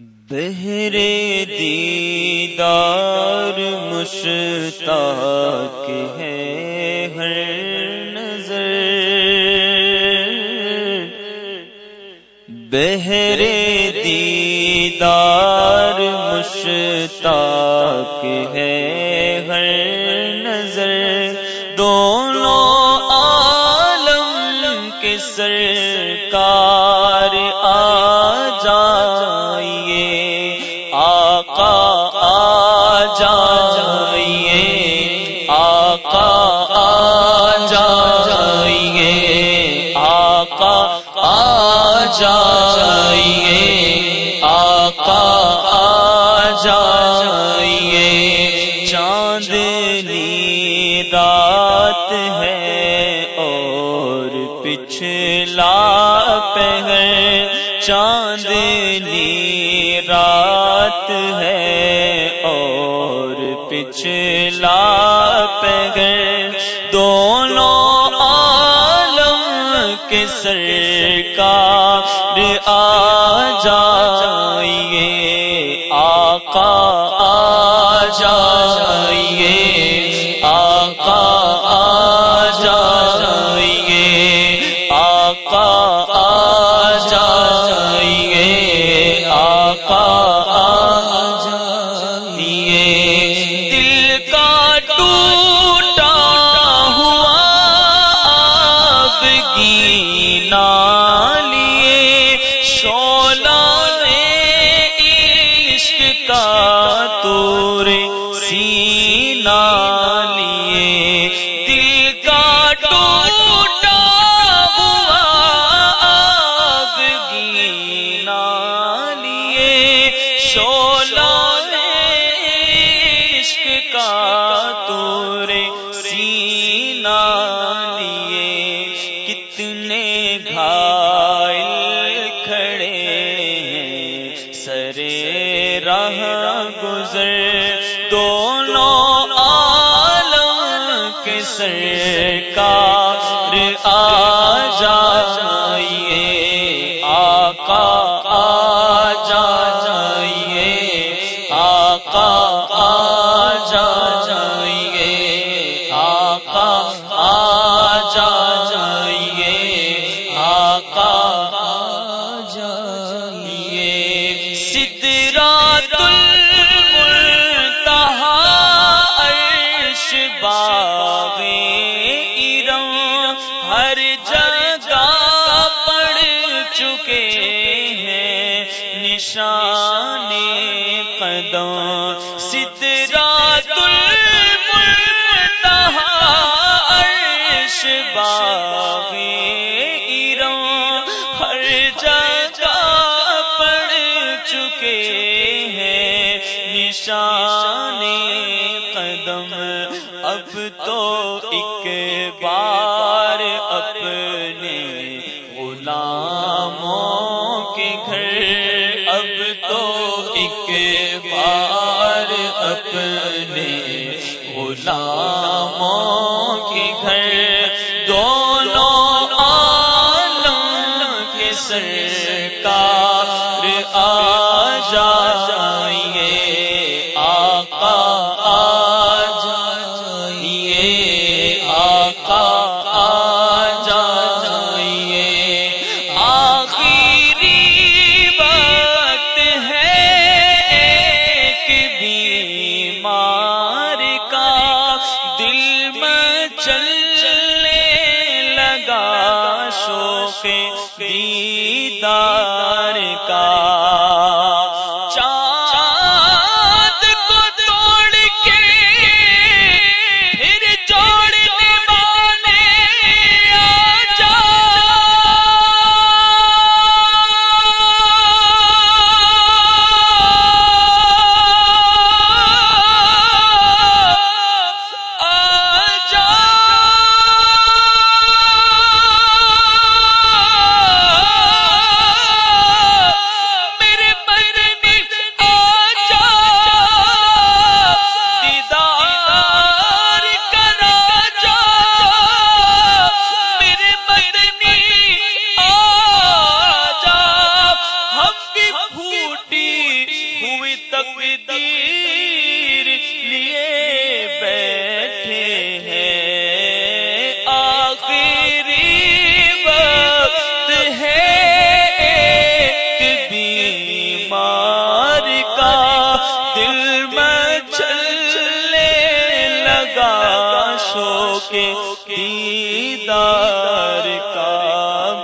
بہرے دیدار مشتاق ہے ہر نظر۔ بہرے دیدار مشتاق ہے ہر نظر۔ دونوں عالم کے سرکار رات ہے اور پچھلا پہر دونوں عالم کے کا آ شولا عشق کا تور سینا لیے کتنے گھائل کھڑے ہیں۔ سرے راہ گزر دونوں عالم کے سرکار آ آقا آ جائیے، آقا آ جائیے سدرات المنتہا، عرش باغ ارم۔ ہر جگہ پڑ چکے ہیں نشان قدم۔ سدرات ہر جگہ پڑ چکے ہیں۔ نشان قدم اب تو ایک بار اپنے غلاموں کے گھر۔ اب تو ایک بار اپنے غلاموں دیدار شوق دیدار کا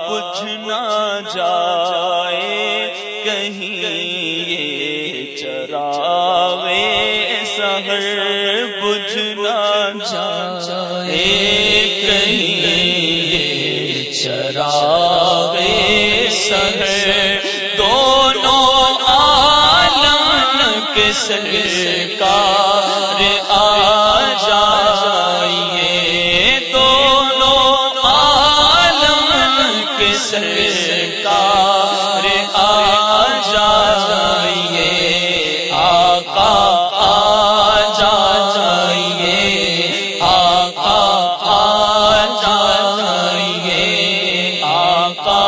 بجھنا جائے، کہیں یہ چراوے سہر بجھنا جائے، کہیں یہ چراوے سہر دونوں عالم کے سر سرکار آ جائیے آقا آ جا جائیے آقا آ جا جائیے آقا